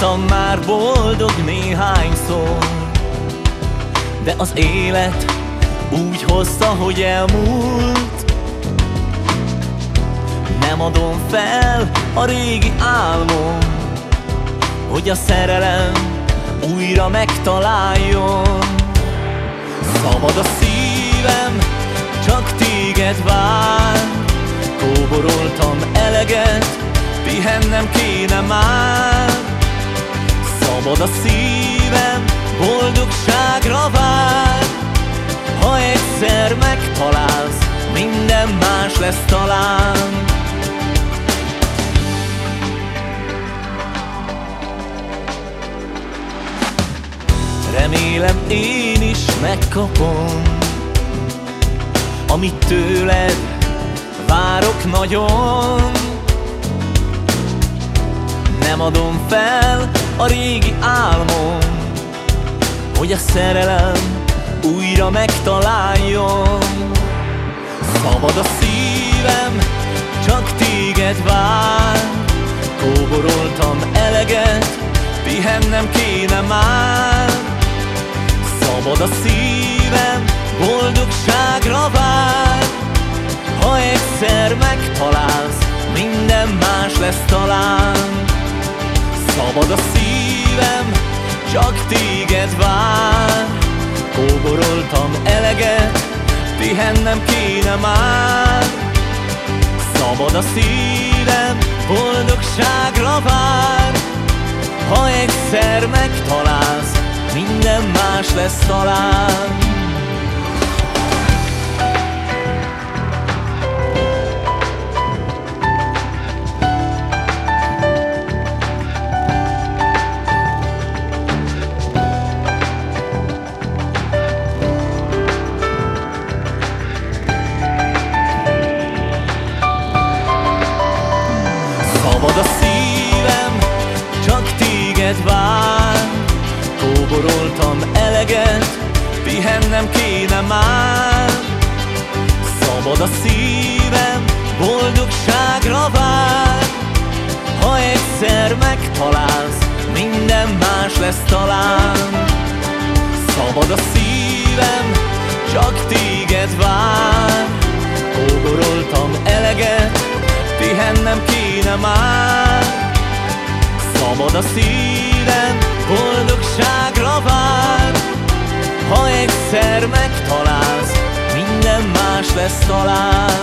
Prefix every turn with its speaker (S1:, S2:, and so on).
S1: Voltam már boldog néhányszor. De az élet úgy hozta, hogy elmúlt. Nem adom fel a régi álmom Hogy a szerelem újra megtaláljon. Szabad a szívem, csak téged vár. Kóboroltam eleget, pihennem kéne már Szabad a szívem, boldogságra vár. Ha egyszer megtalálsz, minden más lesz talán. Remélem én is megkapom Amit tőled várok nagyon. Nem adom fel a régi álmom Hogy a szerelem újra megtaláljon. Szabad a szívem, csak téged vár. Kóboroltam eleget, pihennem kéne már. Szabad a szívem, boldogságra vár. Ha egyszer megtalálsz, minden más lesz talán. Szabad a szívem, csak téged vár. Kóboroltam eleget, pihennem kéne már. Szabad a szívem, boldogságra vár. Ha egyszer megtalálsz, minden más lesz talán téged vár. Kóboroltam eleget, pihennem kéne már. Szabad a szívem, boldogságra vár. Ha egyszer megtalálsz, minden más lesz talán. Szabad a szívem, csak téged vár. Kóboroltam eleget, pihennem kéne már Szabad a szívem, boldogságra vár. Ha egyszer megtalálsz, minden más lesz talán